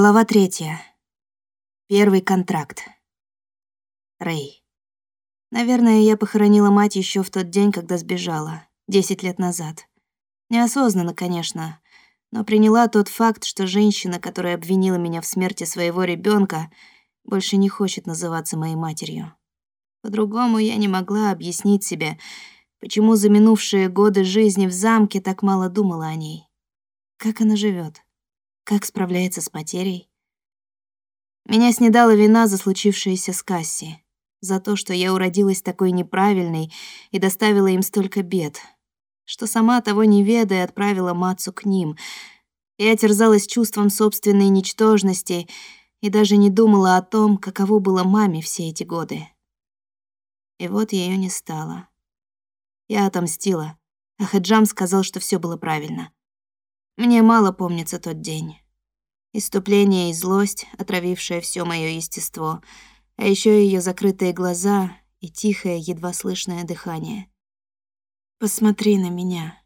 Глава третья. Первый контракт. Рэй. Наверное, я похоронила мать еще в тот день, когда сбежала, десять лет назад. Неосознанно, конечно, но приняла тот факт, что женщина, которая обвинила меня в смерти своего ребенка, больше не хочет называться моей матерью. По-другому я не могла объяснить себе, почему за минувшие годы жизни в замке так мало думала о ней. Как она живет? Как справляется с потерей? Меня снедала вина за случившееся с Касси, за то, что я уродилась такой неправильной и доставила им столько бед, что сама того не ведая отправила Мацу к ним. Я терзалась чувством собственной ничтожности и даже не думала о том, каково было маме все эти годы. И вот ее не стало. Я отомстила, а Хаджам сказал, что все было правильно. Мне мало помнится тот день. Иступление и злость, отравившая все мое естество, а еще ее закрытые глаза и тихое, едва слышное дыхание. «Посмотри на меня.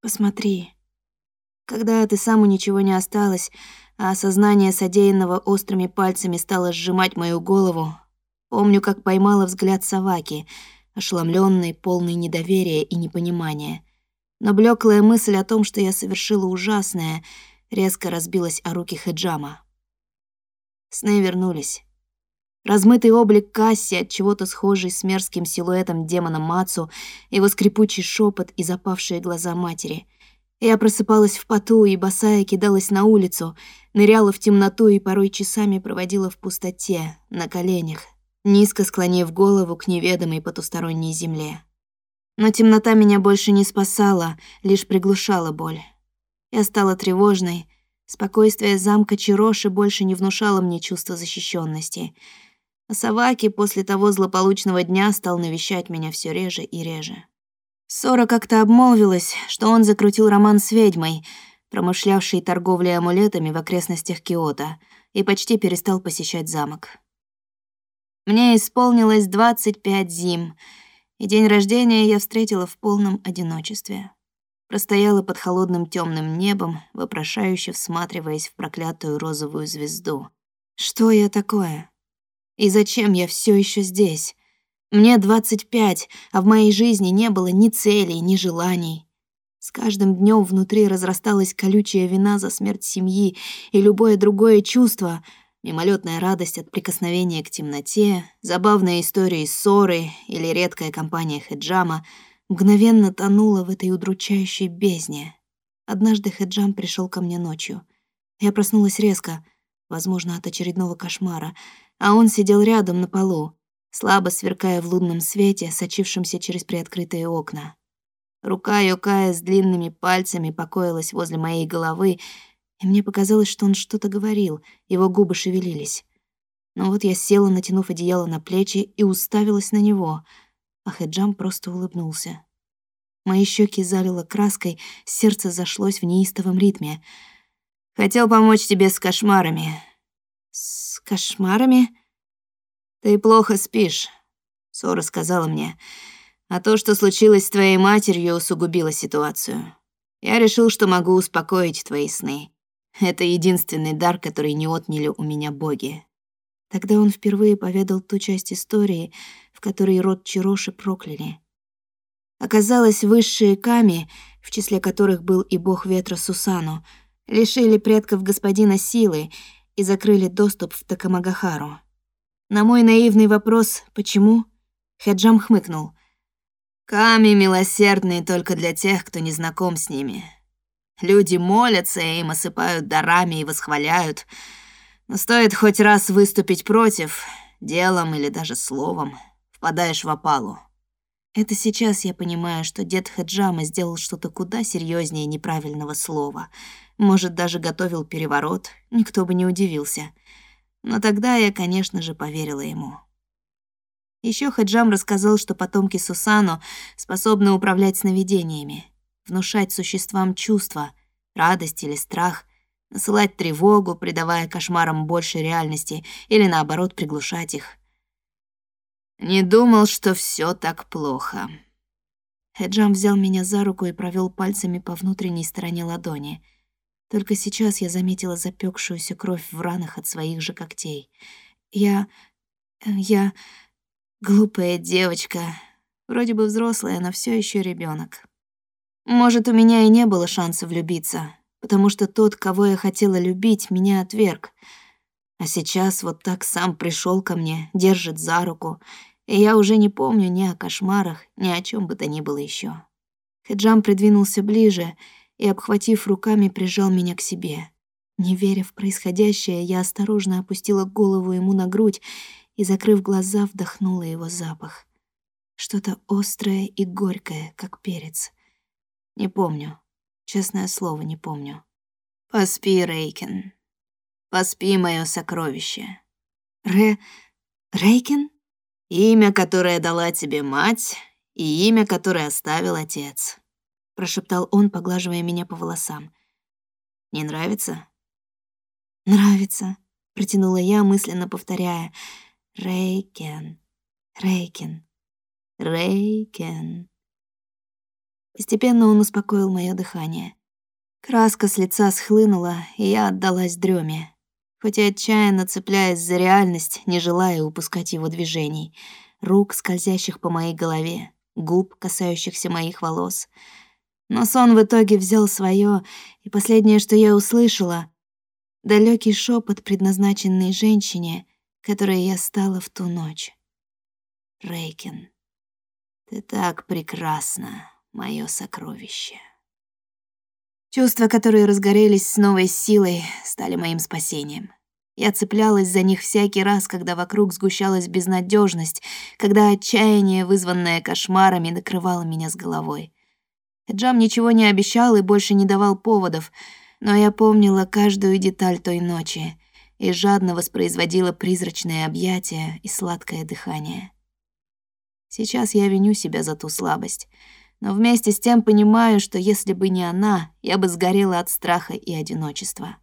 Посмотри». Когда ты саму ничего не осталось, а осознание содеянного острыми пальцами стало сжимать мою голову, помню, как поймала взгляд Саваки, ошеломленный, полный недоверия и непонимания — но блеклая мысль о том, что я совершила ужасное, резко разбилась о руки Хеджама. Сны вернулись. Размытый облик Касси, от чего-то схожий с мерзким силуэтом демона Мацу, его скрипучий шепот и запавшие глаза матери. Я просыпалась в поту и босая кидалась на улицу, ныряла в темноту и порой часами проводила в пустоте, на коленях, низко склонив голову к неведомой потусторонней земле. Но темнота меня больше не спасала, лишь приглушала боль. Я стала тревожной. Спокойствие замка Чироши больше не внушало мне чувства защищенности. А Саваки после того злополучного дня стал навещать меня все реже и реже. Сора как-то обмолвилась, что он закрутил роман с ведьмой, промышлявшей торговлей амулетами в окрестностях Киота, и почти перестал посещать замок. Мне исполнилось 25 зим — и день рождения я встретила в полном одиночестве. Простояла под холодным темным небом, вопрошающе всматриваясь в проклятую розовую звезду. Что я такое? И зачем я все еще здесь? Мне 25, а в моей жизни не было ни целей, ни желаний. С каждым днем внутри разрасталась колючая вина за смерть семьи и любое другое чувство — Мимолетная радость от прикосновения к темноте, забавная история ссоры или редкая компания Хеджама мгновенно тонула в этой удручающей бездне. Однажды Хеджам пришел ко мне ночью. Я проснулась резко, возможно, от очередного кошмара, а он сидел рядом на полу, слабо сверкая в лунном свете, сочившемся через приоткрытые окна. Рука Йокая с длинными пальцами покоилась возле моей головы, и мне показалось, что он что-то говорил, его губы шевелились. Но вот я села, натянув одеяло на плечи, и уставилась на него, а Хеджам просто улыбнулся. Мои щеки залило краской, сердце зашлось в неистовом ритме. «Хотел помочь тебе с кошмарами». «С кошмарами?» «Ты плохо спишь», — Сора сказала мне. «А то, что случилось с твоей матерью, усугубило ситуацию. Я решил, что могу успокоить твои сны. Это единственный дар, который не отняли у меня боги. Тогда он впервые поведал ту часть истории, в которой род Чироши прокляли. Оказалось, высшие Ками, в числе которых был и бог ветра Сусану, лишили предков господина силы и закрыли доступ в Такамагахару. На мой наивный вопрос «почему?» Хеджам хмыкнул. «Ками милосердные только для тех, кто не знаком с ними. Люди молятся, им осыпают дарами и восхваляют. Но стоит хоть раз выступить против, делом или даже словом, впадаешь в опалу. Это сейчас я понимаю, что дед Хаджама сделал что-то куда серьезнее неправильного слова. Может, даже готовил переворот, никто бы не удивился. Но тогда я, конечно же, поверила ему. Еще Хаджам рассказал, что потомки Сусану способны управлять сновидениями внушать существам чувства, радость или страх, насылать тревогу, придавая кошмарам больше реальности, или наоборот приглушать их. Не думал, что все так плохо. Хеджам взял меня за руку и провел пальцами по внутренней стороне ладони. Только сейчас я заметила запекшуюся кровь в ранах от своих же когтей. Я... я... глупая девочка. Вроде бы взрослая, но все еще ребенок. Может, у меня и не было шанса влюбиться, потому что тот, кого я хотела любить, меня отверг. А сейчас вот так сам пришел ко мне, держит за руку, и я уже не помню ни о кошмарах, ни о чем бы то ни было еще. Хеджам придвинулся ближе и, обхватив руками, прижал меня к себе. Не веря в происходящее, я осторожно опустила голову ему на грудь и, закрыв глаза, вдохнула его запах. Что-то острое и горькое, как перец. Не помню. Честное слово, не помню. Поспи, Рейкен. Поспи, мое сокровище. Ре... Рейкен? Имя, которое дала тебе мать, и имя, которое оставил отец прошептал он, поглаживая меня по волосам. Не нравится? Нравится, протянула я, мысленно повторяя: Рейкен, Рейкен, Рейкен. Постепенно он успокоил мое дыхание. Краска с лица схлынула, и я отдалась дреме, хоть и отчаянно цепляясь за реальность, не желая упускать его движений, рук, скользящих по моей голове, губ, касающихся моих волос — но сон в итоге взял свое, и последнее, что я услышала — далекий шепот, предназначенный женщине, которой я стала в ту ночь. Рейкин, ты так прекрасна, мое сокровище. Чувства, которые разгорелись с новой силой, стали моим спасением. Я цеплялась за них всякий раз, когда вокруг сгущалась безнадежность, когда отчаяние, вызванное кошмарами, накрывало меня с головой. Джам ничего не обещал и больше не давал поводов, но я помнила каждую деталь той ночи и жадно воспроизводила призрачные объятия и сладкое дыхание. Сейчас я виню себя за ту слабость, но вместе с тем понимаю, что если бы не она, я бы сгорела от страха и одиночества.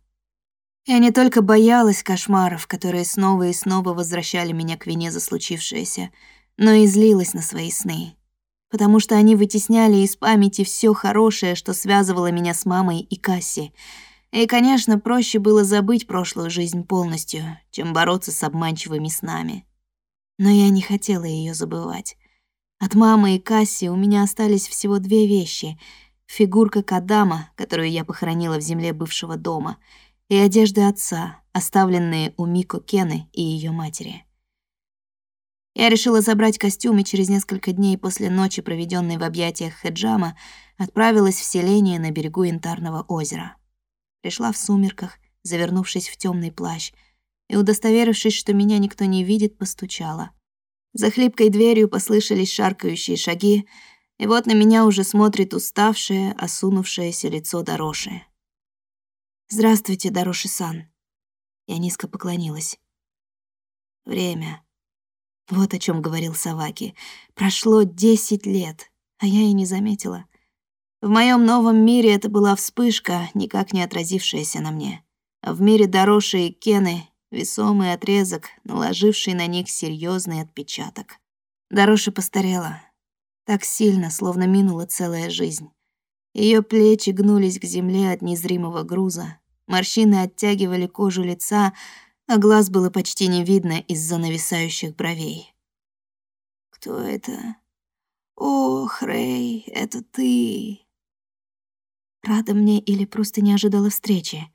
Я не только боялась кошмаров, которые снова и снова возвращали меня к вине за случившееся, но и злилась на свои сны потому что они вытесняли из памяти все хорошее, что связывало меня с мамой и Касси. И, конечно, проще было забыть прошлую жизнь полностью, чем бороться с обманчивыми снами. Но я не хотела ее забывать. От мамы и Касси у меня остались всего две вещи — фигурка Кадама, которую я похоронила в земле бывшего дома, и одежды отца, оставленные у Мико Кены и ее матери. Я решила забрать костюм и через несколько дней после ночи, проведенной в объятиях Хеджама, отправилась в селение на берегу Янтарного озера. Пришла в сумерках, завернувшись в темный плащ, и, удостоверившись, что меня никто не видит, постучала. За хлипкой дверью послышались шаркающие шаги, и вот на меня уже смотрит уставшее, осунувшееся лицо Дороши. «Здравствуйте, Дороши-сан». Я низко поклонилась. «Время», вот о чем говорил Саваки. Прошло десять лет, а я и не заметила. В моем новом мире это была вспышка, никак не отразившаяся на мне. А в мире Дороши и Кены — весомый отрезок, наложивший на них серьезный отпечаток. Дороши постарела. Так сильно, словно минула целая жизнь. Ее плечи гнулись к земле от незримого груза. Морщины оттягивали кожу лица, а глаз было почти не видно из-за нависающих бровей. «Кто это?» «Ох, Рэй, это ты!» Рада мне или просто не ожидала встречи.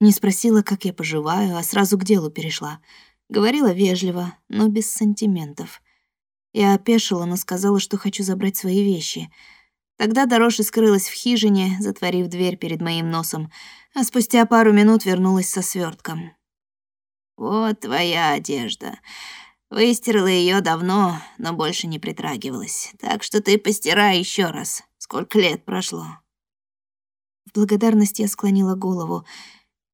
Не спросила, как я поживаю, а сразу к делу перешла. Говорила вежливо, но без сантиментов. Я опешила, но сказала, что хочу забрать свои вещи. Тогда Дорожи скрылась в хижине, затворив дверь перед моим носом, а спустя пару минут вернулась со свертком. «Вот твоя одежда. Выстирала ее давно, но больше не притрагивалась. Так что ты постирай еще раз. Сколько лет прошло?» В благодарность я склонила голову.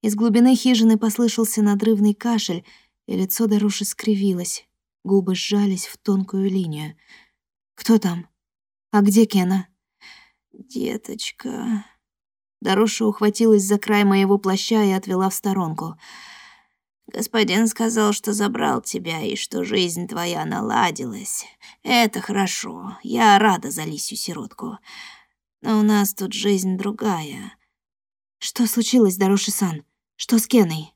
Из глубины хижины послышался надрывный кашель, и лицо Даруши скривилось. Губы сжались в тонкую линию. «Кто там? А где Кена?» «Деточка...» Даруша ухватилась за край моего плаща и отвела в сторонку — Господин сказал, что забрал тебя и что жизнь твоя наладилась. Это хорошо. Я рада за Лисью сиротку. Но у нас тут жизнь другая. Что случилось, Дароши-сан? Что с Кеной?»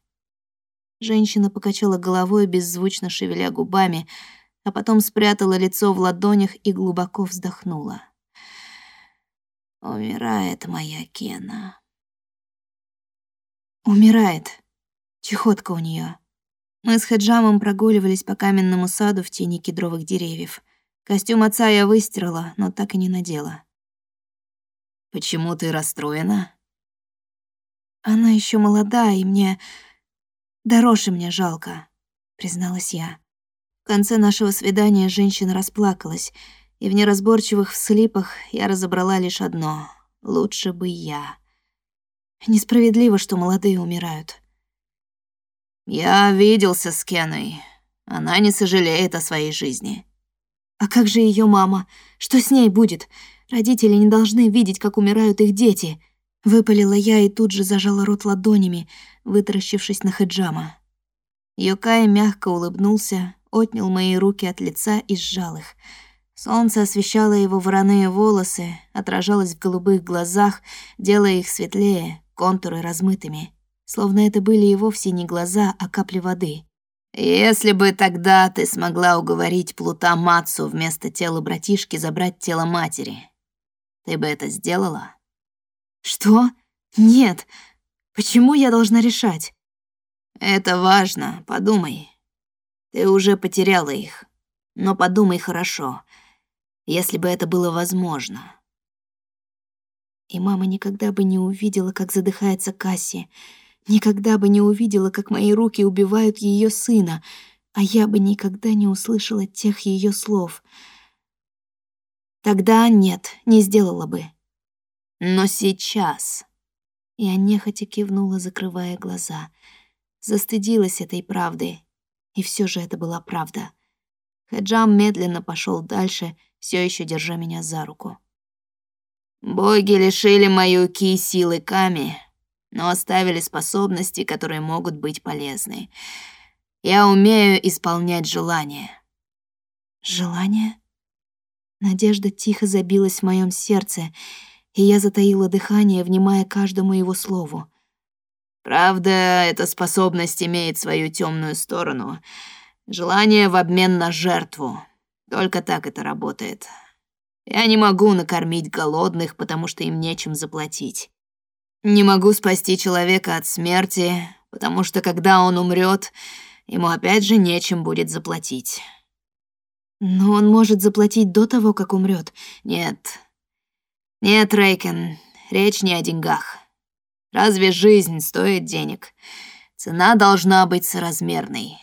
Женщина покачала головой, беззвучно шевеля губами, а потом спрятала лицо в ладонях и глубоко вздохнула. «Умирает моя Кена». «Умирает. Чехотка у нее. Мы с Хаджамом прогуливались по каменному саду в тени кедровых деревьев. Костюм отца я выстирала, но так и не надела. «Почему ты расстроена?» «Она еще молода, и мне... Дороже мне жалко», — призналась я. В конце нашего свидания женщина расплакалась, и в неразборчивых вслипах я разобрала лишь одно — лучше бы я. Несправедливо, что молодые умирают. «Я виделся с Кеной. Она не сожалеет о своей жизни». «А как же ее мама? Что с ней будет? Родители не должны видеть, как умирают их дети». Выпалила я и тут же зажала рот ладонями, вытаращившись на Хаджама. Йокай мягко улыбнулся, отнял мои руки от лица и сжал их. Солнце освещало его вороные волосы, отражалось в голубых глазах, делая их светлее, контуры размытыми. Словно это были и вовсе не глаза, а капли воды. «Если бы тогда ты смогла уговорить Плута Мацу вместо тела братишки забрать тело матери, ты бы это сделала?» «Что? Нет. Почему я должна решать?» «Это важно, подумай. Ты уже потеряла их. Но подумай хорошо, если бы это было возможно». И мама никогда бы не увидела, как задыхается Касси, никогда бы не увидела, как мои руки убивают ее сына, а я бы никогда не услышала тех ее слов. Тогда нет, не сделала бы. Но сейчас... Я нехотя кивнула, закрывая глаза. Застыдилась этой правды. И все же это была правда. Хаджам медленно пошел дальше, все еще держа меня за руку. «Боги лишили мою ки силы Ками, но оставили способности, которые могут быть полезны. Я умею исполнять желания». «Желания?» Надежда тихо забилась в моем сердце, и я затаила дыхание, внимая каждому его слову. Правда, эта способность имеет свою темную сторону. Желание в обмен на жертву. Только так это работает. Я не могу накормить голодных, потому что им нечем заплатить. Не могу спасти человека от смерти, потому что когда он умрет, ему опять же нечем будет заплатить. Но он может заплатить до того, как умрет. Нет, нет, Рейкен, речь не о деньгах. Разве жизнь стоит денег? Цена должна быть соразмерной.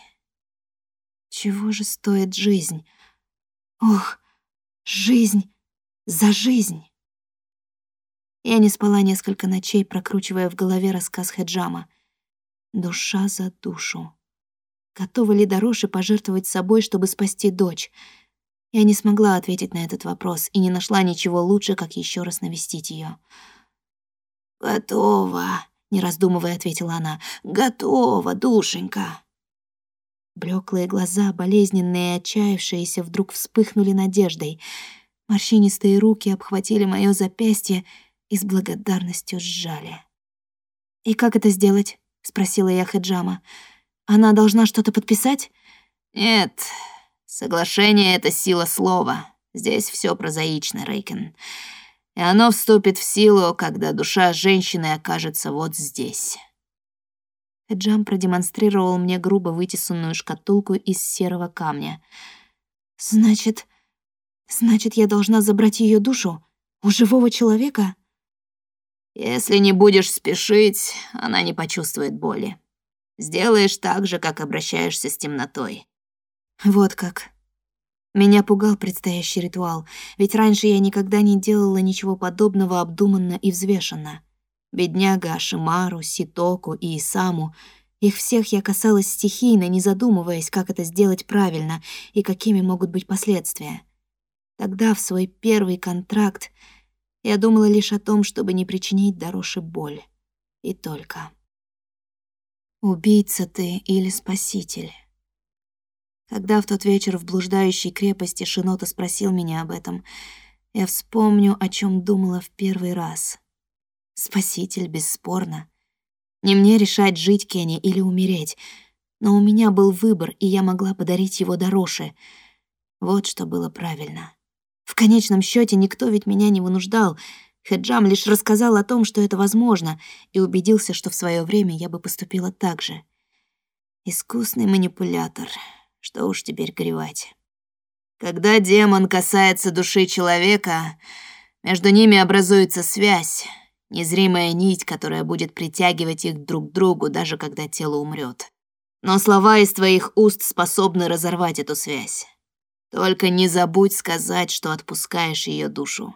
Чего же стоит жизнь? Ох, жизнь за жизнь. Я не спала несколько ночей, прокручивая в голове рассказ Хеджама. Душа за душу. Готова ли Дороши пожертвовать собой, чтобы спасти дочь? Я не смогла ответить на этот вопрос и не нашла ничего лучше, как еще раз навестить ее. «Готово», — не раздумывая ответила она. «Готово, душенька». Блеклые глаза, болезненные и отчаявшиеся, вдруг вспыхнули надеждой. Морщинистые руки обхватили моё запястье и с благодарностью сжали. «И как это сделать?» — спросила я Хеджама. «Она должна что-то подписать?» «Нет, Соглашение — это сила слова. Здесь все прозаично, Рейкен. И оно вступит в силу, когда душа женщины окажется вот здесь. Джам продемонстрировал мне грубо вытесанную шкатулку из серого камня. «Значит... значит, я должна забрать ее душу? У живого человека?» «Если не будешь спешить, она не почувствует боли. Сделаешь так же, как обращаешься с темнотой. Вот как. Меня пугал предстоящий ритуал, ведь раньше я никогда не делала ничего подобного обдуманно и взвешенно. Бедняга Ашимару, Ситоку и Исаму — их всех я касалась стихийно, не задумываясь, как это сделать правильно и какими могут быть последствия. Тогда, в свой первый контракт, я думала лишь о том, чтобы не причинить Дороше боль. И только. Убийца ты или спаситель? Когда в тот вечер в блуждающей крепости Шинота спросил меня об этом, я вспомню, о чем думала в первый раз. Спаситель, бесспорно. Не мне решать, жить Кенни или умереть. Но у меня был выбор, и я могла подарить его Дороши. Вот что было правильно. В конечном счете никто ведь меня не вынуждал. Хеджам лишь рассказал о том, что это возможно, и убедился, что в свое время я бы поступила так же. Искусный манипулятор. Что уж теперь горевать. Когда демон касается души человека, между ними образуется связь, незримая нить, которая будет притягивать их друг к другу, даже когда тело умрет. Но слова из твоих уст способны разорвать эту связь. Только не забудь сказать, что отпускаешь ее душу.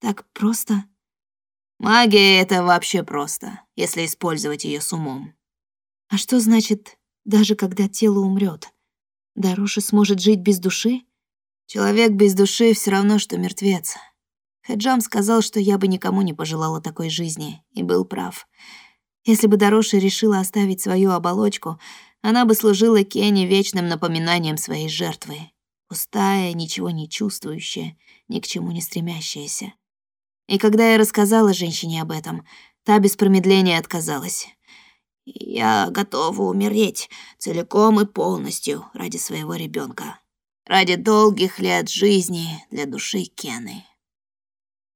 Так просто? Магия — это вообще просто, если использовать ее с умом. А что значит, даже когда тело умрет? Даруша сможет жить без души? Человек без души все равно, что мертвец. Хаджам сказал, что я бы никому не пожелала такой жизни, и был прав. Если бы Дороша решила оставить свою оболочку, она бы служила Кене вечным напоминанием своей жертвы. Пустая, ничего не чувствующая, ни к чему не стремящаяся. И когда я рассказала женщине об этом, та без промедления отказалась. «Я готова умереть целиком и полностью ради своего ребенка, ради долгих лет жизни для души Кены».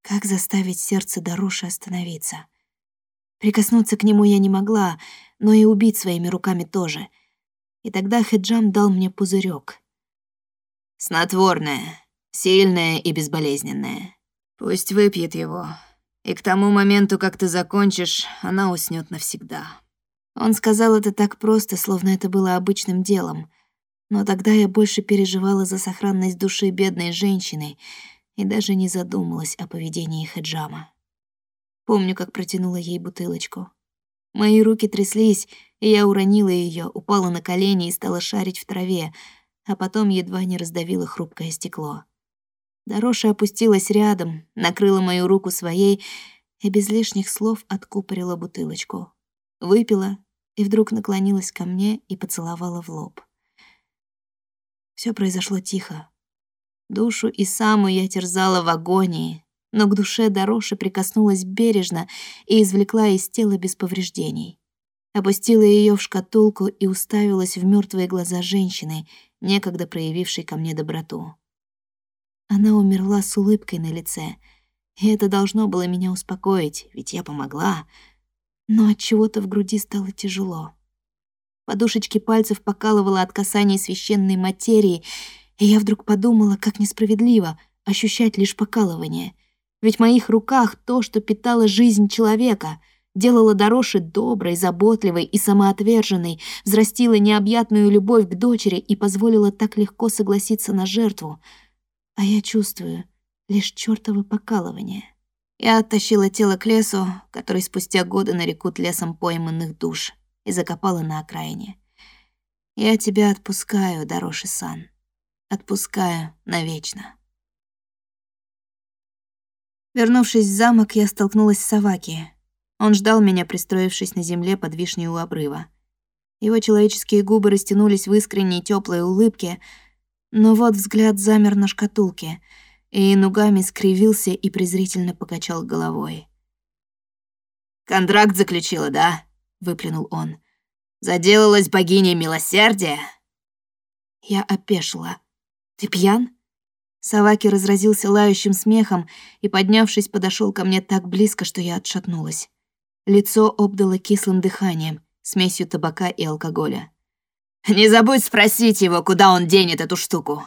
Как заставить сердце Даруши остановиться? Прикоснуться к нему я не могла, но и убить своими руками тоже. И тогда Хеджам дал мне пузырек. Снотворное, сильное и безболезненное. Пусть выпьет его, и к тому моменту, как ты закончишь, она уснет навсегда. Он сказал это так просто, словно это было обычным делом. Но тогда я больше переживала за сохранность души бедной женщины — и даже не задумалась о поведении Хеджама. Помню, как протянула ей бутылочку. Мои руки тряслись, и я уронила ее, упала на колени и стала шарить в траве, а потом едва не раздавила хрупкое стекло. Дороша опустилась рядом, накрыла мою руку своей и без лишних слов откупорила бутылочку. Выпила и вдруг наклонилась ко мне и поцеловала в лоб. Все произошло тихо, Душу и самую я терзала в агонии, но к душе Дороши прикоснулась бережно и извлекла из тела без повреждений. Опустила ее в шкатулку и уставилась в мертвые глаза женщины, некогда проявившей ко мне доброту. Она умерла с улыбкой на лице, и это должно было меня успокоить, ведь я помогла. Но от чего-то в груди стало тяжело. Подушечки пальцев покалывало от касаний священной материи, и я вдруг подумала, как несправедливо ощущать лишь покалывание. Ведь в моих руках то, что питало жизнь человека, делало Дороши доброй, заботливой и самоотверженной, взрастило необъятную любовь к дочери и позволило так легко согласиться на жертву. А я чувствую лишь чёртово покалывание. Я оттащила тело к лесу, который спустя годы нарекут лесом пойманных душ, и закопала на окраине. Я тебя отпускаю, Дороши-сан. Отпускаю навечно. Вернувшись в замок, я столкнулась с Саваки. Он ждал меня, пристроившись на земле под вишней у обрыва. Его человеческие губы растянулись в искренней теплой улыбке, но вот взгляд замер на шкатулке, и нугами скривился и презрительно покачал головой. «Контракт заключила, да?» — выплюнул он. «Заделалась богиней милосердия?» Я опешила. «Ты пьян?» Саваки разразился лающим смехом и, поднявшись, подошел ко мне так близко, что я отшатнулась. Лицо обдало кислым дыханием, смесью табака и алкоголя. «Не забудь спросить его, куда он денет эту штуку!»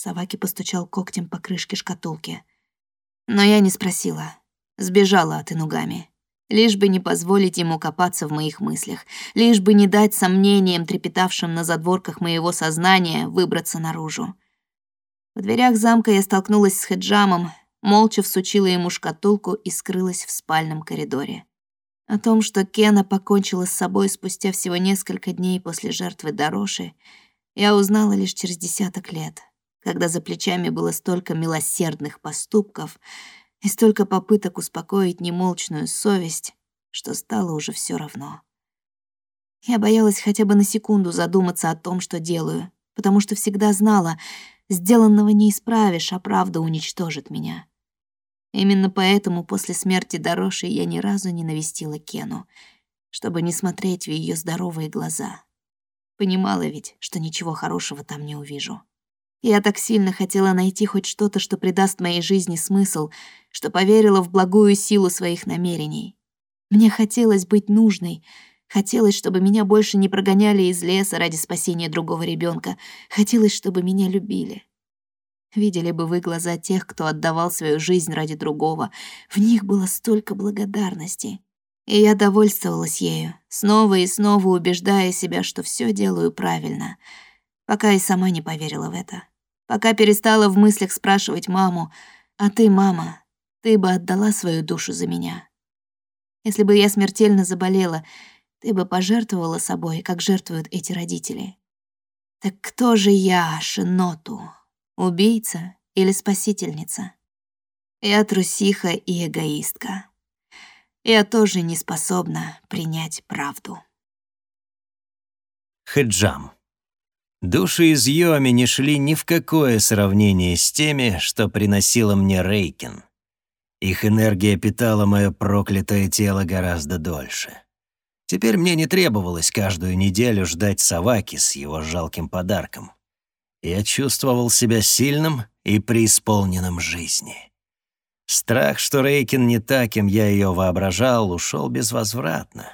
Саваки постучал когтем по крышке шкатулки. Но я не спросила. Сбежала от Инугами лишь бы не позволить ему копаться в моих мыслях, лишь бы не дать сомнениям, трепетавшим на задворках моего сознания, выбраться наружу. В дверях замка я столкнулась с Хеджамом, молча всучила ему шкатулку и скрылась в спальном коридоре. О том, что Кена покончила с собой спустя всего несколько дней после жертвы Дороши, я узнала лишь через десяток лет, когда за плечами было столько милосердных поступков — и столько попыток успокоить немолчную совесть, что стало уже все равно. Я боялась хотя бы на секунду задуматься о том, что делаю, потому что всегда знала, сделанного не исправишь, а правда уничтожит меня. Именно поэтому после смерти Дороши я ни разу не навестила Кену, чтобы не смотреть в ее здоровые глаза. Понимала ведь, что ничего хорошего там не увижу. Я так сильно хотела найти хоть что-то, что придаст моей жизни смысл, что поверила в благую силу своих намерений. Мне хотелось быть нужной, хотелось, чтобы меня больше не прогоняли из леса ради спасения другого ребенка, хотелось, чтобы меня любили. Видели бы вы глаза тех, кто отдавал свою жизнь ради другого. В них было столько благодарности. И я довольствовалась ею, снова и снова убеждая себя, что все делаю правильно, пока и сама не поверила в это. Пока перестала в мыслях спрашивать маму, «А ты, мама, ты бы отдала свою душу за меня?» Если бы я смертельно заболела, ты бы пожертвовала собой, как жертвуют эти родители. Так кто же я, Шиноту? Убийца или спасительница? Я трусиха и эгоистка. Я тоже не способна принять правду. Хеджам. Души из Йоми не шли ни в какое сравнение с теми, что приносила мне Рейкин. Их энергия питала мое проклятое тело гораздо дольше. Теперь мне не требовалось каждую неделю ждать Саваки с его жалким подарком. Я чувствовал себя сильным и преисполненным жизни. Страх, что Рейкин не так, кем я ее воображал, ушел безвозвратно.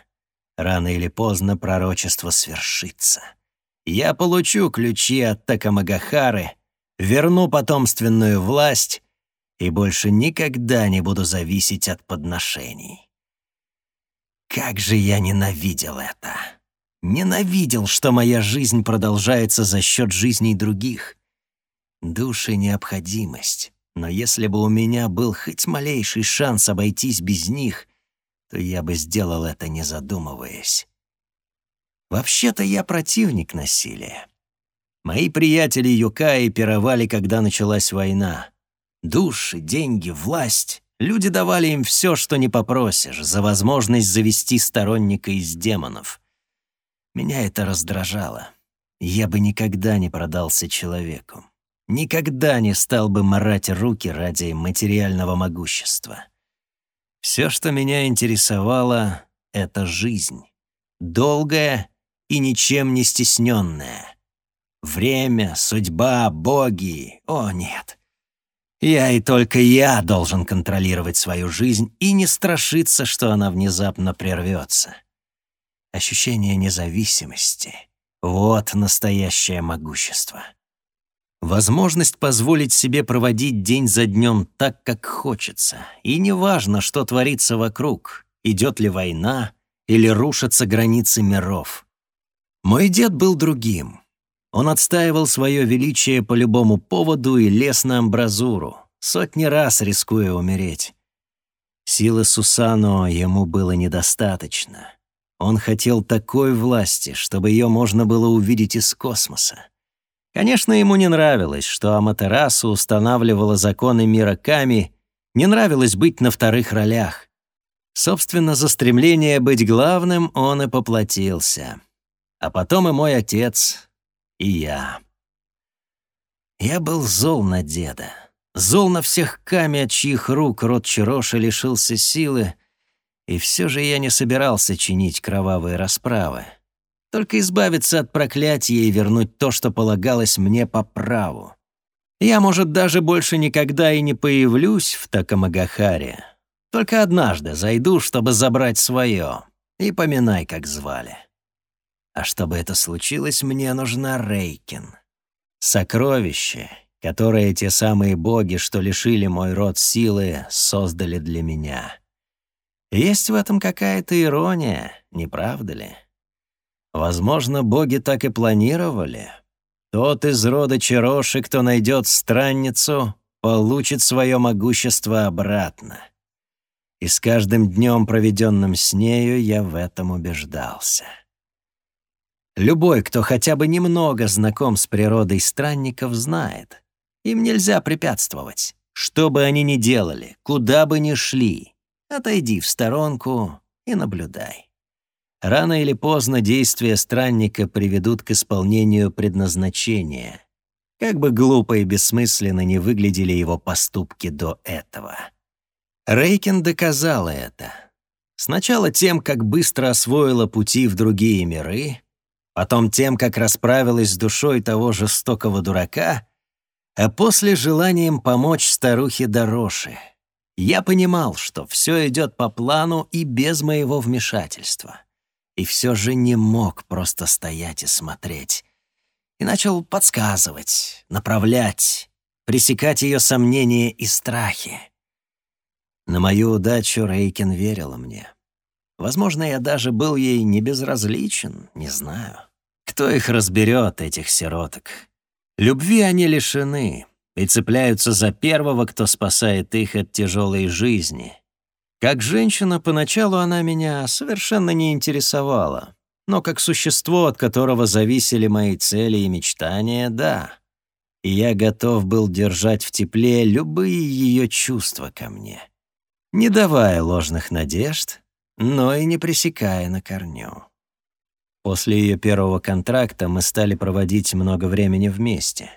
Рано или поздно пророчество свершится. Я получу ключи от Такамагахары, верну потомственную власть и больше никогда не буду зависеть от подношений. Как же я ненавидел это! Ненавидел, что моя жизнь продолжается за счет жизней других. Души — необходимость. Но если бы у меня был хоть малейший шанс обойтись без них, то я бы сделал это, не задумываясь. Вообще-то я противник насилия. Мои приятели Юкаи пировали, когда началась война. Души, деньги, власть. Люди давали им все, что не попросишь, за возможность завести сторонника из демонов — меня это раздражало. Я бы никогда не продался человеку. Никогда не стал бы морать руки ради материального могущества. Все, что меня интересовало, — это жизнь. Долгая и ничем не стесненная. Время, судьба, боги — о, нет. Я и только я должен контролировать свою жизнь и не страшиться, что она внезапно прервется ощущение независимости. Вот настоящее могущество. Возможность позволить себе проводить день за днем так, как хочется. И неважно, что творится вокруг, идет ли война или рушатся границы миров. Мой дед был другим. Он отстаивал свое величие по любому поводу и лез на амбразуру, сотни раз рискуя умереть. Силы Сусано ему было недостаточно. Он хотел такой власти, чтобы ее можно было увидеть из космоса. Конечно, ему не нравилось, что Аматерасу устанавливала законы мира Ками, не нравилось быть на вторых ролях. Собственно, за стремление быть главным он и поплатился. А потом и мой отец, и я. Я был зол на деда. Зол на всех Ками, от чьих рук род Чироши лишился силы — и все же я не собирался чинить кровавые расправы. Только избавиться от проклятия и вернуть то, что полагалось мне по праву. Я, может, даже больше никогда и не появлюсь в Такамагахаре. Только однажды зайду, чтобы забрать свое. И поминай, как звали. А чтобы это случилось, мне нужна Рейкин. Сокровище, которое те самые боги, что лишили мой род силы, создали для меня. Есть в этом какая-то ирония, не правда ли? Возможно, боги так и планировали. Тот из рода Чароши, кто найдет странницу, получит свое могущество обратно. И с каждым днем, проведенным с нею, я в этом убеждался. Любой, кто хотя бы немного знаком с природой странников, знает. Им нельзя препятствовать. Что бы они ни делали, куда бы ни шли, Отойди в сторонку и наблюдай. Рано или поздно действия странника приведут к исполнению предназначения. Как бы глупо и бессмысленно не выглядели его поступки до этого. Рейкин доказала это. Сначала тем, как быстро освоила пути в другие миры, потом тем, как расправилась с душой того жестокого дурака, а после желанием помочь старухе Дороши. Я понимал, что все идет по плану и без моего вмешательства. И все же не мог просто стоять и смотреть. И начал подсказывать, направлять, пресекать ее сомнения и страхи. На мою удачу Рейкин верила мне. Возможно, я даже был ей не безразличен, не знаю. Кто их разберет, этих сироток? Любви они лишены и цепляются за первого, кто спасает их от тяжелой жизни. Как женщина, поначалу она меня совершенно не интересовала, но как существо, от которого зависели мои цели и мечтания, да. И я готов был держать в тепле любые ее чувства ко мне не давая ложных надежд, но и не пресекая на корню. После ее первого контракта мы стали проводить много времени вместе.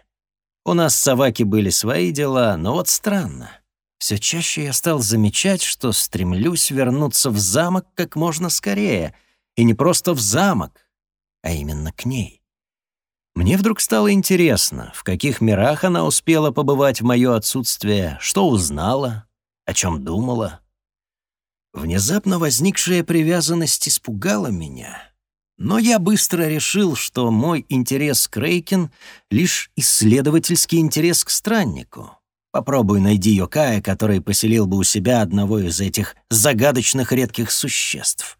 У нас с Саваки были свои дела, но вот странно. Все чаще я стал замечать, что стремлюсь вернуться в замок как можно скорее, и не просто в замок, а именно к ней. Мне вдруг стало интересно, в каких мирах она успела побывать в мое отсутствие, что узнала, о чем думала. Внезапно возникшая привязанность испугала меня. Но я быстро решил, что мой интерес к Рейкин — лишь исследовательский интерес к страннику. Попробуй найди Йокая, который поселил бы у себя одного из этих загадочных редких существ.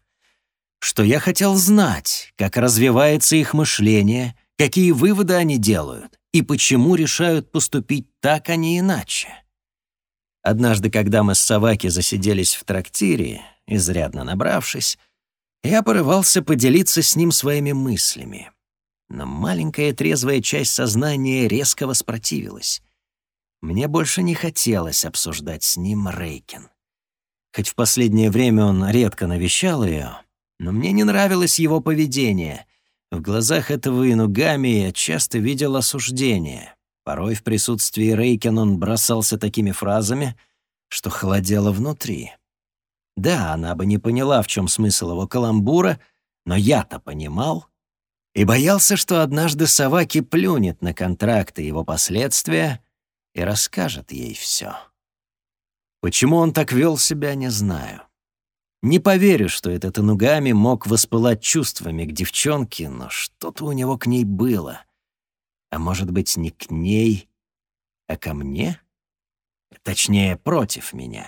Что я хотел знать, как развивается их мышление, какие выводы они делают и почему решают поступить так, а не иначе. Однажды, когда мы с Саваки засиделись в трактире, изрядно набравшись, я порывался поделиться с ним своими мыслями. Но маленькая трезвая часть сознания резко воспротивилась. Мне больше не хотелось обсуждать с ним Рейкин. Хоть в последнее время он редко навещал ее, но мне не нравилось его поведение. В глазах этого инугами я часто видел осуждение. Порой в присутствии Рейкен он бросался такими фразами, что холодело внутри. Да, она бы не поняла, в чем смысл его каламбура, но я-то понимал и боялся, что однажды Саваки плюнет на контракт и его последствия и расскажет ей все. Почему он так вел себя, не знаю. Не поверю, что этот Инугами мог воспылать чувствами к девчонке, но что-то у него к ней было — а может быть, не к ней, а ко мне? Точнее, против меня.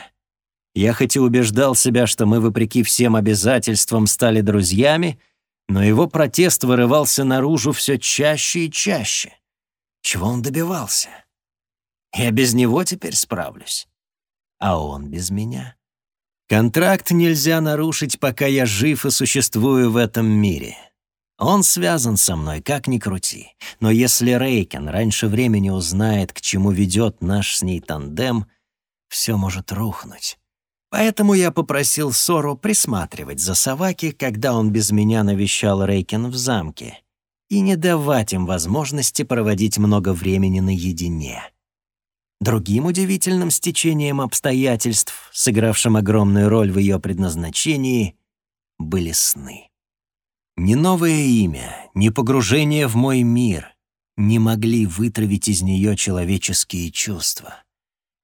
Я хоть и убеждал себя, что мы, вопреки всем обязательствам, стали друзьями, но его протест вырывался наружу все чаще и чаще. Чего он добивался? Я без него теперь справлюсь. А он без меня. Контракт нельзя нарушить, пока я жив и существую в этом мире. Он связан со мной, как ни крути. Но если Рейкен раньше времени узнает, к чему ведет наш с ней тандем, все может рухнуть. Поэтому я попросил Сору присматривать за Саваки, когда он без меня навещал Рейкен в замке, и не давать им возможности проводить много времени наедине. Другим удивительным стечением обстоятельств, сыгравшим огромную роль в ее предназначении, были сны. Ни новое имя, ни погружение в мой мир не могли вытравить из нее человеческие чувства.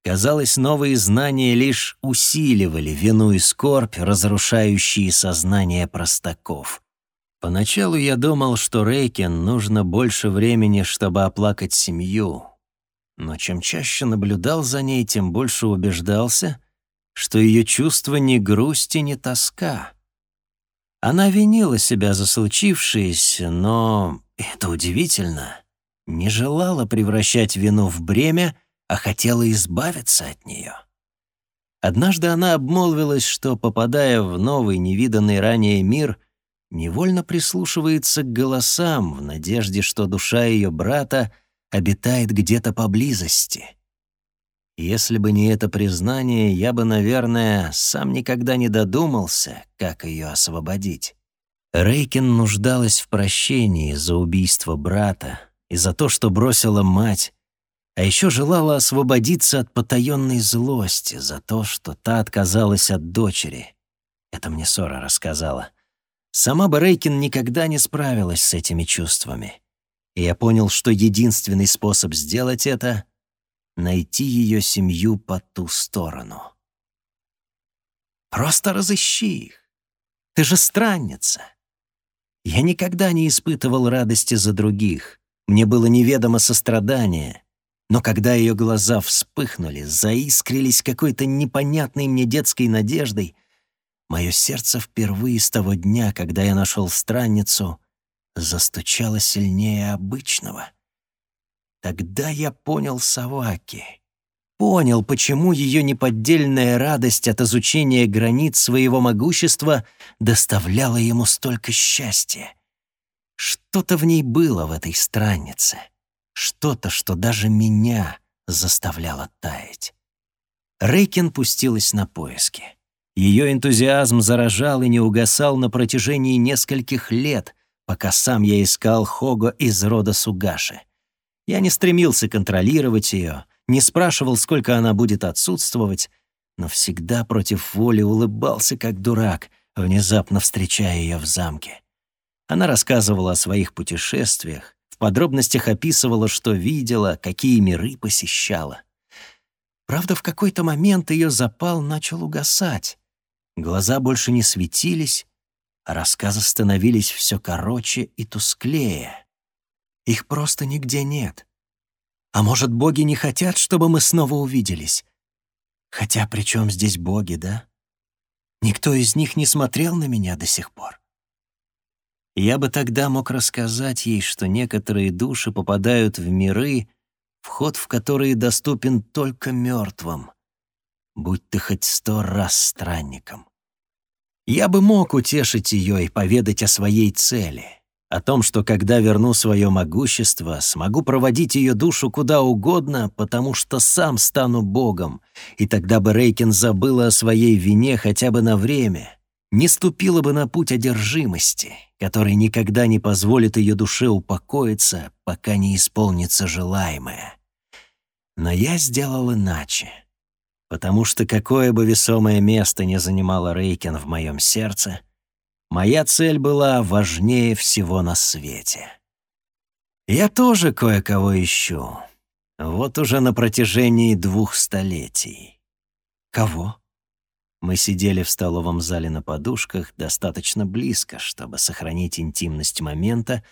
Казалось, новые знания лишь усиливали вину и скорбь, разрушающие сознание простаков. Поначалу я думал, что Рейкен нужно больше времени, чтобы оплакать семью. Но чем чаще наблюдал за ней, тем больше убеждался, что ее чувство не грусть и не тоска — она винила себя за случившееся, но, это удивительно, не желала превращать вину в бремя, а хотела избавиться от нее. Однажды она обмолвилась, что, попадая в новый, невиданный ранее мир, невольно прислушивается к голосам в надежде, что душа ее брата обитает где-то поблизости. Если бы не это признание, я бы, наверное, сам никогда не додумался, как ее освободить. Рейкин нуждалась в прощении за убийство брата и за то, что бросила мать, а еще желала освободиться от потаенной злости за то, что та отказалась от дочери. Это мне Сора рассказала. Сама бы Рейкин никогда не справилась с этими чувствами. И я понял, что единственный способ сделать это — найти ее семью по ту сторону. Просто разыщи их. Ты же странница. Я никогда не испытывал радости за других. Мне было неведомо сострадание. Но когда ее глаза вспыхнули, заискрились какой-то непонятной мне детской надеждой, мое сердце впервые с того дня, когда я нашел странницу, застучало сильнее обычного. Тогда я понял Саваки. Понял, почему ее неподдельная радость от изучения границ своего могущества доставляла ему столько счастья. Что-то в ней было в этой страннице. Что-то, что даже меня заставляло таять. Рейкин пустилась на поиски. Ее энтузиазм заражал и не угасал на протяжении нескольких лет, пока сам я искал Хого из рода Сугаши. Я не стремился контролировать ее, не спрашивал, сколько она будет отсутствовать, но всегда против воли улыбался, как дурак, внезапно встречая ее в замке. Она рассказывала о своих путешествиях, в подробностях описывала, что видела, какие миры посещала. Правда, в какой-то момент ее запал начал угасать. Глаза больше не светились, а рассказы становились все короче и тусклее. Их просто нигде нет. А может, боги не хотят, чтобы мы снова увиделись? Хотя при чем здесь боги, да? Никто из них не смотрел на меня до сих пор. Я бы тогда мог рассказать ей, что некоторые души попадают в миры, вход в которые доступен только мертвым, будь ты хоть сто раз странником. Я бы мог утешить ее и поведать о своей цели, о том, что когда верну свое могущество, смогу проводить ее душу куда угодно, потому что сам стану Богом, и тогда бы Рейкин забыла о своей вине хотя бы на время, не ступила бы на путь одержимости, который никогда не позволит ее душе упокоиться, пока не исполнится желаемое. Но я сделал иначе потому что какое бы весомое место ни занимала Рейкин в моем сердце, моя цель была важнее всего на свете. Я тоже кое-кого ищу. Вот уже на протяжении двух столетий. Кого? Мы сидели в столовом зале на подушках достаточно близко, чтобы сохранить интимность момента,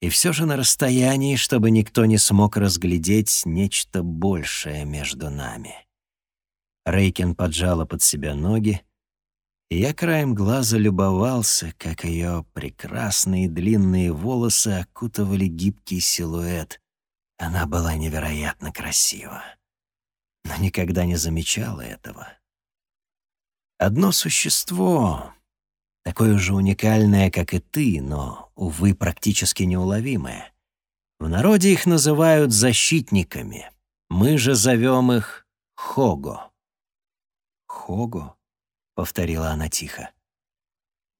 и все же на расстоянии, чтобы никто не смог разглядеть нечто большее между нами. Рейкин поджала под себя ноги, и я краем глаза любовался, как ее прекрасные длинные волосы окутывали гибкий силуэт. Она была невероятно красива, но никогда не замечала этого. Одно существо, такое же уникальное, как и ты, но, увы, практически неуловимое. В народе их называют защитниками, мы же зовем их Хого. «Хого?» — повторила она тихо.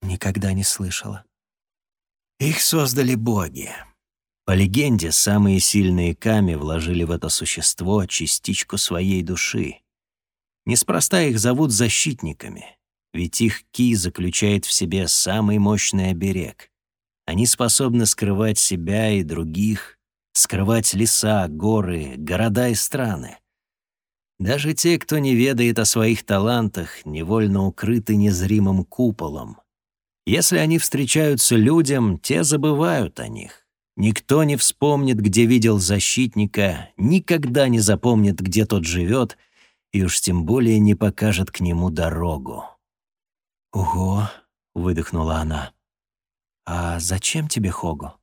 «Никогда не слышала». «Их создали боги. По легенде, самые сильные Ками вложили в это существо частичку своей души. Неспроста их зовут защитниками, ведь их ки заключает в себе самый мощный оберег. Они способны скрывать себя и других, скрывать леса, горы, города и страны. Даже те, кто не ведает о своих талантах, невольно укрыты незримым куполом. Если они встречаются людям, те забывают о них. Никто не вспомнит, где видел защитника, никогда не запомнит, где тот живет, и уж тем более не покажет к нему дорогу. «Ого!» — выдохнула она. «А зачем тебе Хогу?»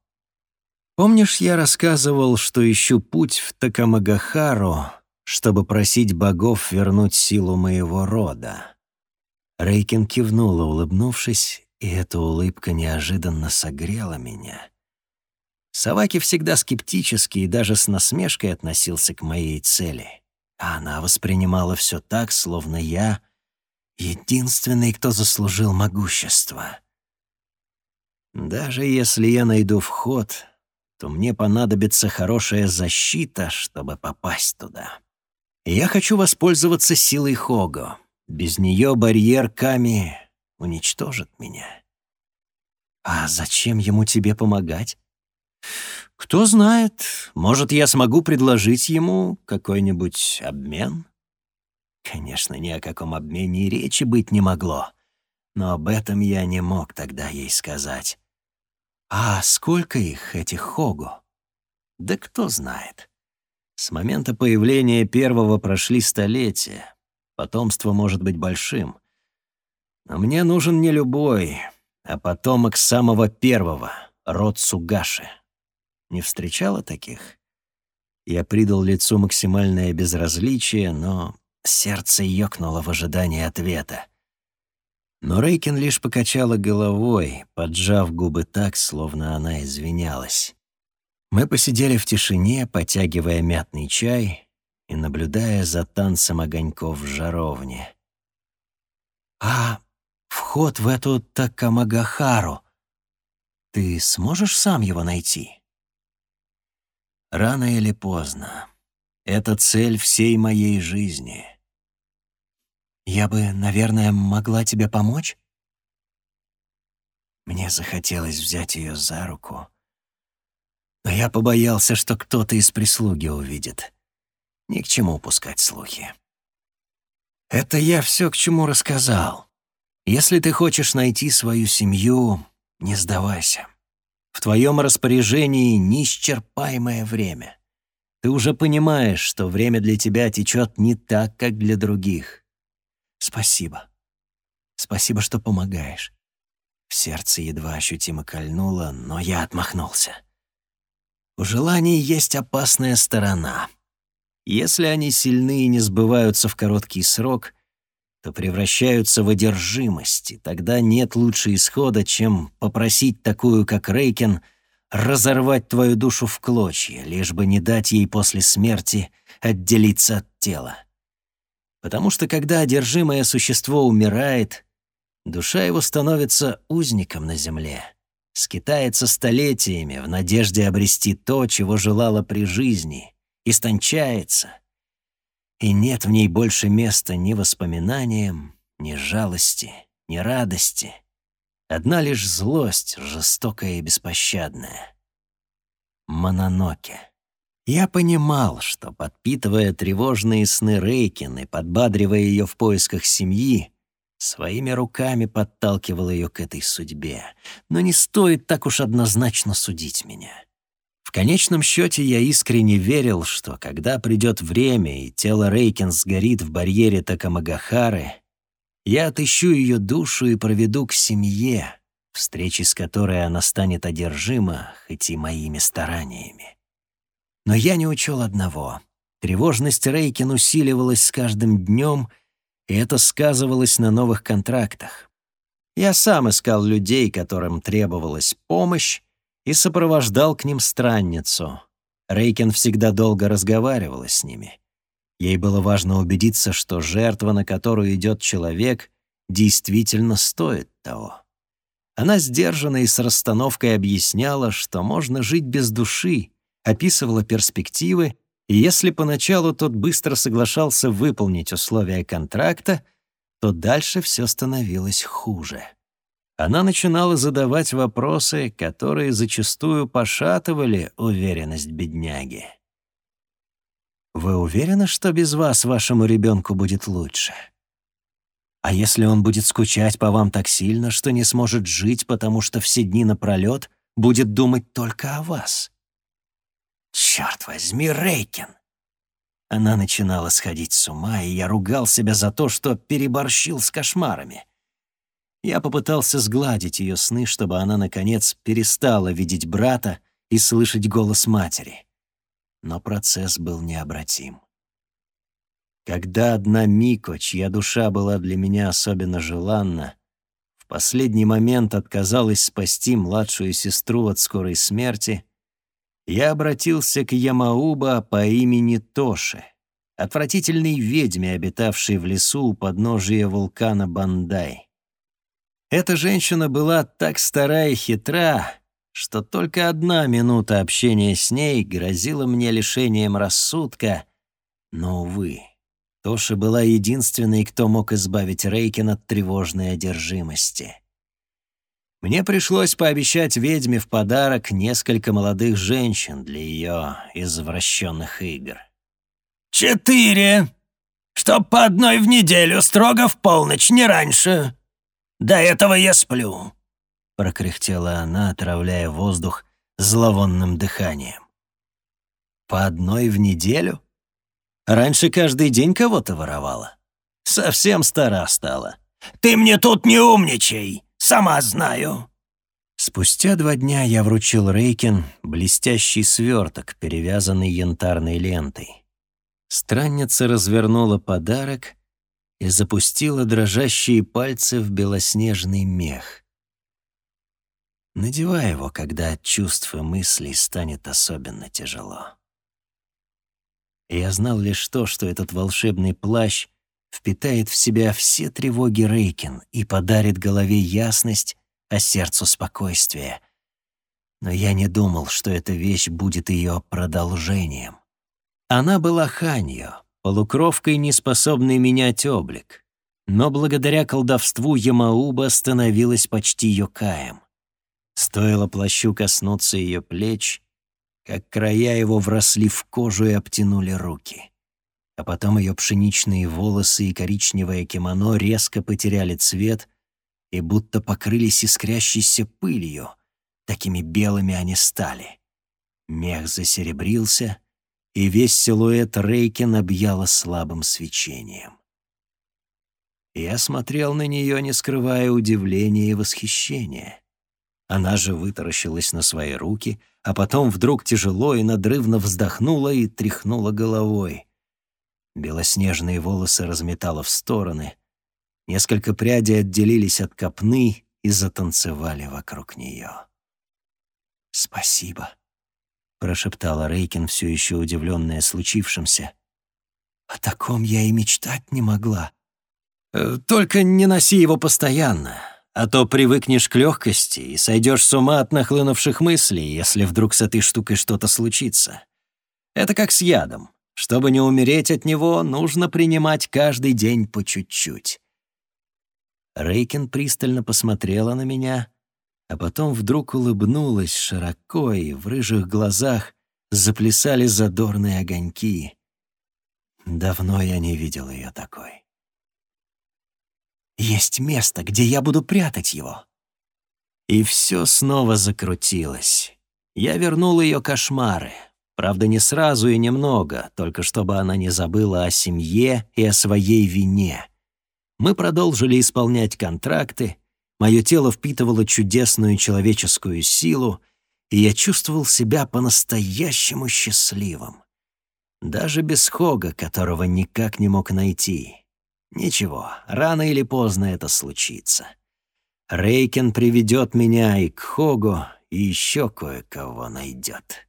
«Помнишь, я рассказывал, что ищу путь в Такамагахару, чтобы просить богов вернуть силу моего рода. Рейкин кивнула, улыбнувшись, и эта улыбка неожиданно согрела меня. Саваки всегда скептически и даже с насмешкой относился к моей цели, а она воспринимала все так, словно я — единственный, кто заслужил могущество. Даже если я найду вход, то мне понадобится хорошая защита, чтобы попасть туда. Я хочу воспользоваться силой Хого. Без нее барьер Ками уничтожит меня. А зачем ему тебе помогать? Кто знает, может, я смогу предложить ему какой-нибудь обмен? Конечно, ни о каком обмене и речи быть не могло. Но об этом я не мог тогда ей сказать. А сколько их, этих Хогу? Да кто знает. С момента появления первого прошли столетия. Потомство может быть большим. Но мне нужен не любой, а потомок самого первого, род Сугаши. Не встречала таких? Я придал лицу максимальное безразличие, но сердце ёкнуло в ожидании ответа. Но Рейкин лишь покачала головой, поджав губы так, словно она извинялась. Мы посидели в тишине, потягивая мятный чай и наблюдая за танцем огоньков в жаровне. «А вход в эту Такамагахару, ты сможешь сам его найти?» «Рано или поздно. Это цель всей моей жизни». «Я бы, наверное, могла тебе помочь?» Мне захотелось взять ее за руку, но я побоялся, что кто-то из прислуги увидит. Ни к чему пускать слухи. Это я все к чему рассказал. Если ты хочешь найти свою семью, не сдавайся. В твоем распоряжении неисчерпаемое время. Ты уже понимаешь, что время для тебя течет не так, как для других. Спасибо. Спасибо, что помогаешь. В сердце едва ощутимо кольнуло, но я отмахнулся. У желаний есть опасная сторона. Если они сильны и не сбываются в короткий срок, то превращаются в одержимость, и тогда нет лучше исхода, чем попросить такую, как Рейкен, разорвать твою душу в клочья, лишь бы не дать ей после смерти отделиться от тела. Потому что когда одержимое существо умирает, душа его становится узником на земле скитается столетиями в надежде обрести то, чего желала при жизни, истончается, и нет в ней больше места ни воспоминаниям, ни жалости, ни радости. Одна лишь злость, жестокая и беспощадная. Мононоке. Я понимал, что, подпитывая тревожные сны Рейкин и подбадривая ее в поисках семьи, Своими руками подталкивал ее к этой судьбе. Но не стоит так уж однозначно судить меня. В конечном счете я искренне верил, что когда придет время и тело Рейкин сгорит в барьере Такамагахары, я отыщу ее душу и проведу к семье, встречи с которой она станет одержима, хоть и моими стараниями. Но я не учел одного. Тревожность Рейкин усиливалась с каждым днем — и это сказывалось на новых контрактах. Я сам искал людей, которым требовалась помощь, и сопровождал к ним странницу. Рейкен всегда долго разговаривала с ними. Ей было важно убедиться, что жертва, на которую идет человек, действительно стоит того. Она сдержанно и с расстановкой объясняла, что можно жить без души, описывала перспективы и если поначалу тот быстро соглашался выполнить условия контракта, то дальше все становилось хуже. Она начинала задавать вопросы, которые зачастую пошатывали уверенность бедняги. «Вы уверены, что без вас вашему ребенку будет лучше? А если он будет скучать по вам так сильно, что не сможет жить, потому что все дни напролет будет думать только о вас?» Черт возьми, Рейкин! Она начинала сходить с ума, и я ругал себя за то, что переборщил с кошмарами. Я попытался сгладить ее сны, чтобы она, наконец, перестала видеть брата и слышать голос матери. Но процесс был необратим. Когда одна Мико, чья душа была для меня особенно желанна, в последний момент отказалась спасти младшую сестру от скорой смерти, я обратился к Ямауба по имени Тоши, отвратительной ведьме, обитавшей в лесу у подножия вулкана Бандай. Эта женщина была так стара и хитра, что только одна минута общения с ней грозила мне лишением рассудка, но, увы, Тоша была единственной, кто мог избавить Рейкин от тревожной одержимости. Мне пришлось пообещать ведьме в подарок несколько молодых женщин для ее извращенных игр. «Четыре! Чтоб по одной в неделю, строго в полночь, не раньше. До этого я сплю», — прокряхтела она, отравляя воздух зловонным дыханием. «По одной в неделю?» Раньше каждый день кого-то воровала. Совсем стара стала. «Ты мне тут не умничай, сама знаю». Спустя два дня я вручил Рейкин блестящий сверток, перевязанный янтарной лентой. Странница развернула подарок и запустила дрожащие пальцы в белоснежный мех. Надевай его, когда от чувств и мыслей станет особенно тяжело. Я знал лишь то, что этот волшебный плащ впитает в себя все тревоги Рейкин и подарит голове ясность, а сердцу спокойствие. Но я не думал, что эта вещь будет ее продолжением. Она была ханью, полукровкой, неспособной менять облик. Но благодаря колдовству Ямауба становилась почти Йокаем. Стоило плащу коснуться ее плеч, как края его вросли в кожу и обтянули руки. А потом ее пшеничные волосы и коричневое кимоно резко потеряли цвет и будто покрылись искрящейся пылью, такими белыми они стали. Мех засеребрился, и весь силуэт Рейкин объяло слабым свечением. Я смотрел на нее, не скрывая удивления и восхищения. Она же вытаращилась на свои руки, а потом вдруг тяжело и надрывно вздохнула и тряхнула головой. Белоснежные волосы разметала в стороны. Несколько прядей отделились от копны и затанцевали вокруг нее. «Спасибо», — прошептала Рейкин, все еще удивленная случившимся. «О таком я и мечтать не могла. Э, только не носи его постоянно а то привыкнешь к легкости и сойдешь с ума от нахлынувших мыслей, если вдруг с этой штукой что-то случится. Это как с ядом. Чтобы не умереть от него, нужно принимать каждый день по чуть-чуть. Рейкин пристально посмотрела на меня, а потом вдруг улыбнулась широко, и в рыжих глазах заплясали задорные огоньки. Давно я не видел ее такой. Есть место, где я буду прятать его». И все снова закрутилось. Я вернул ее кошмары. Правда, не сразу и немного, только чтобы она не забыла о семье и о своей вине. Мы продолжили исполнять контракты, мое тело впитывало чудесную человеческую силу, и я чувствовал себя по-настоящему счастливым. Даже без Хога, которого никак не мог найти. Ничего, рано или поздно это случится. Рейкен приведет меня и к Хогу, и еще кое-кого найдет.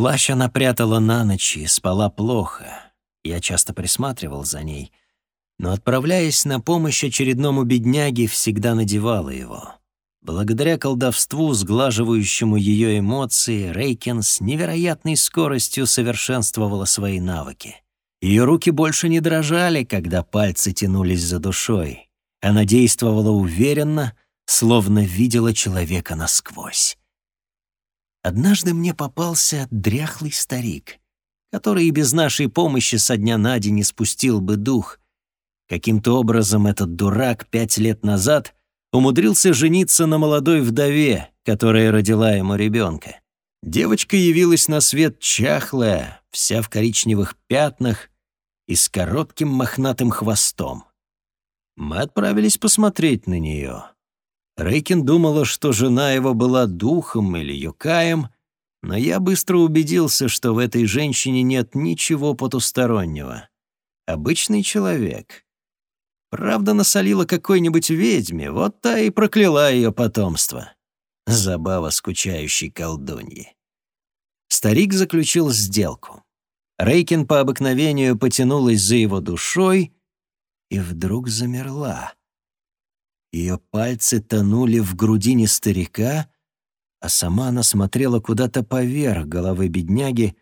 Плащ она прятала на ночь и спала плохо. Я часто присматривал за ней, но, отправляясь на помощь очередному бедняге, всегда надевала его. Благодаря колдовству, сглаживающему ее эмоции, Рейкен с невероятной скоростью совершенствовала свои навыки. Ее руки больше не дрожали, когда пальцы тянулись за душой. Она действовала уверенно, словно видела человека насквозь. Однажды мне попался дряхлый старик, который и без нашей помощи со дня на день не спустил бы дух. Каким-то образом этот дурак пять лет назад умудрился жениться на молодой вдове, которая родила ему ребенка. Девочка явилась на свет чахлая, вся в коричневых пятнах, и с коротким мохнатым хвостом. Мы отправились посмотреть на нее. Рейкин думала, что жена его была духом или юкаем, но я быстро убедился, что в этой женщине нет ничего потустороннего. Обычный человек. Правда, насолила какой-нибудь ведьме, вот та и прокляла ее потомство. Забава скучающей колдуньи. Старик заключил сделку. Рейкин по обыкновению потянулась за его душой и вдруг замерла. Ее пальцы тонули в грудине старика, а сама она смотрела куда-то поверх головы бедняги,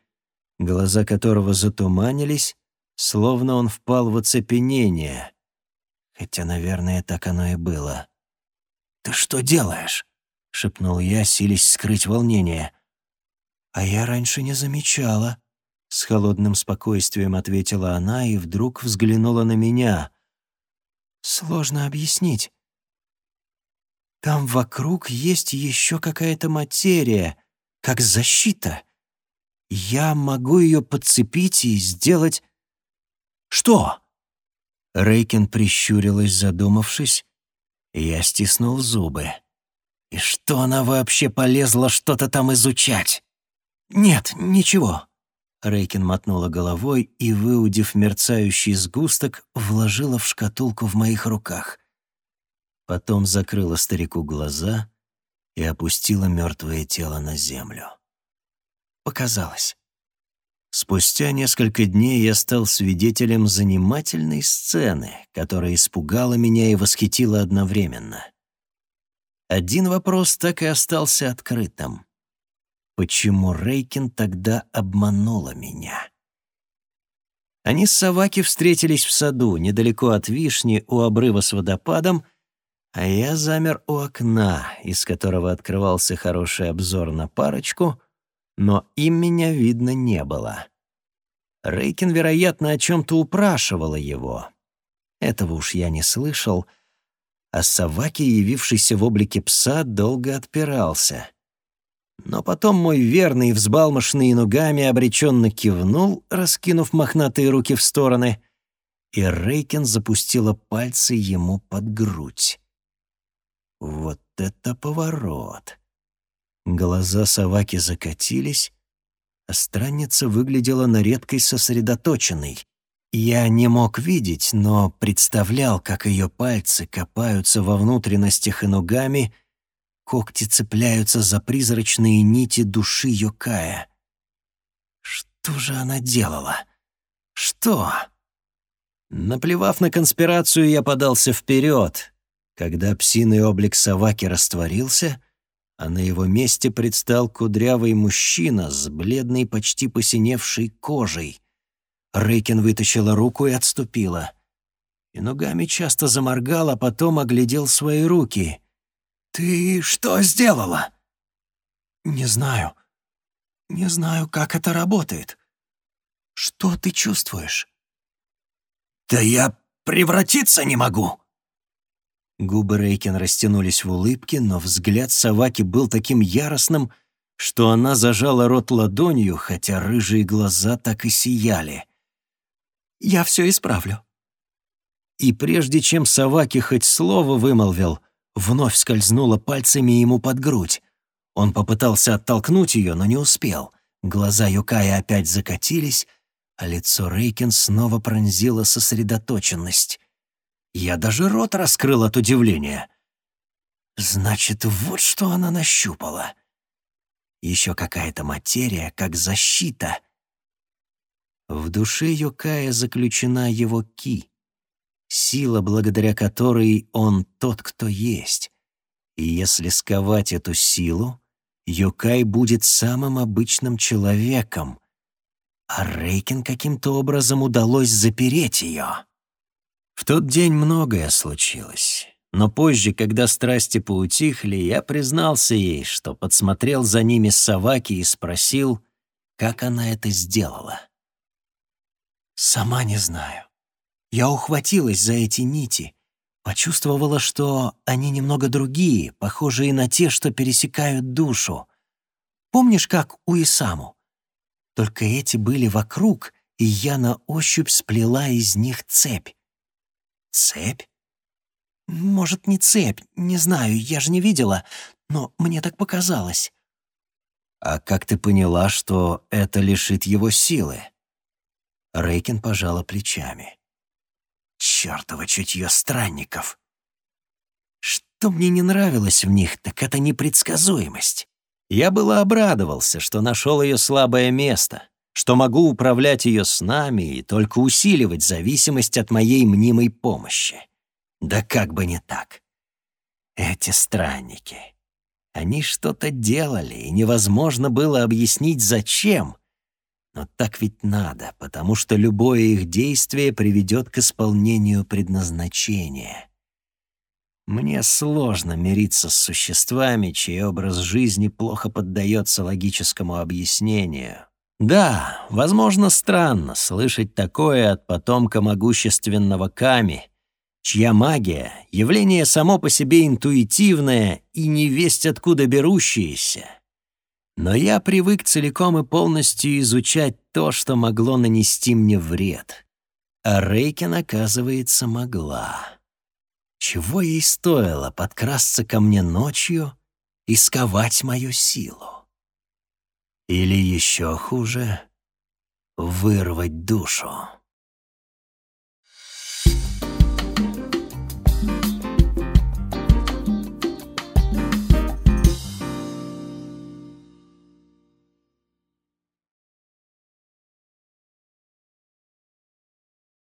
глаза которого затуманились, словно он впал в оцепенение. Хотя, наверное, так оно и было. «Ты что делаешь?» — шепнул я, силясь скрыть волнение. «А я раньше не замечала», — с холодным спокойствием ответила она и вдруг взглянула на меня. «Сложно объяснить. Там вокруг есть еще какая-то материя, как защита. Я могу ее подцепить и сделать... Что? Рейкин прищурилась, задумавшись. Я стиснул зубы. И что она вообще полезла что-то там изучать? Нет, ничего. Рейкин мотнула головой и, выудив мерцающий сгусток, вложила в шкатулку в моих руках. Потом закрыла старику глаза и опустила мертвое тело на землю. Показалось. Спустя несколько дней я стал свидетелем занимательной сцены, которая испугала меня и восхитила одновременно. Один вопрос так и остался открытым. Почему Рейкин тогда обманула меня? Они с Саваки встретились в саду, недалеко от вишни, у обрыва с водопадом — а я замер у окна, из которого открывался хороший обзор на парочку, но им меня видно не было. Рейкин, вероятно, о чем-то упрашивала его. Этого уж я не слышал, а Саваки, явившийся в облике пса, долго отпирался. Но потом мой верный, взбалмошный ногами обреченно кивнул, раскинув мохнатые руки в стороны, и Рейкин запустила пальцы ему под грудь. Вот это поворот! Глаза Саваки закатились, а странница выглядела на редкость сосредоточенной. Я не мог видеть, но представлял, как ее пальцы копаются во внутренностях и ногами, когти цепляются за призрачные нити души Йокая. Что же она делала? Что? Наплевав на конспирацию, я подался вперед, когда псиный облик Саваки растворился, а на его месте предстал кудрявый мужчина с бледной, почти посиневшей кожей. Рейкин вытащила руку и отступила. И ногами часто заморгал, а потом оглядел свои руки. «Ты что сделала?» «Не знаю. Не знаю, как это работает. Что ты чувствуешь?» «Да я превратиться не могу!» Губы Рейкин растянулись в улыбке, но взгляд Саваки был таким яростным, что она зажала рот ладонью, хотя рыжие глаза так и сияли. «Я все исправлю». И прежде чем Саваки хоть слово вымолвил, вновь скользнула пальцами ему под грудь. Он попытался оттолкнуть ее, но не успел. Глаза Юкая опять закатились, а лицо Рейкин снова пронзила сосредоточенность. Я даже рот раскрыл от удивления. Значит, вот что она нащупала. Еще какая-то материя, как защита. В душе Йокая заключена его ки, сила, благодаря которой он тот, кто есть. И если сковать эту силу, Йокай будет самым обычным человеком, а Рейкин каким-то образом удалось запереть ее. В тот день многое случилось. Но позже, когда страсти поутихли, я признался ей, что подсмотрел за ними Саваки и спросил, как она это сделала. «Сама не знаю. Я ухватилась за эти нити, почувствовала, что они немного другие, похожие на те, что пересекают душу. Помнишь, как у Исаму? Только эти были вокруг, и я на ощупь сплела из них цепь. Цепь? Может, не цепь, не знаю, я же не видела, но мне так показалось. А как ты поняла, что это лишит его силы? Рейкин пожала плечами. Чёртово чутье странников. Что мне не нравилось в них, так это непредсказуемость. Я было обрадовался, что нашел ее слабое место, что могу управлять ее снами и только усиливать зависимость от моей мнимой помощи. Да как бы не так. Эти странники. Они что-то делали, и невозможно было объяснить, зачем. Но так ведь надо, потому что любое их действие приведет к исполнению предназначения. Мне сложно мириться с существами, чей образ жизни плохо поддается логическому объяснению. Да, возможно, странно слышать такое от потомка могущественного Ками, чья магия — явление само по себе интуитивное и невесть откуда берущееся. Но я привык целиком и полностью изучать то, что могло нанести мне вред. А Рейкин, оказывается, могла. Чего ей стоило подкрасться ко мне ночью и сковать мою силу? Или еще хуже — вырвать душу?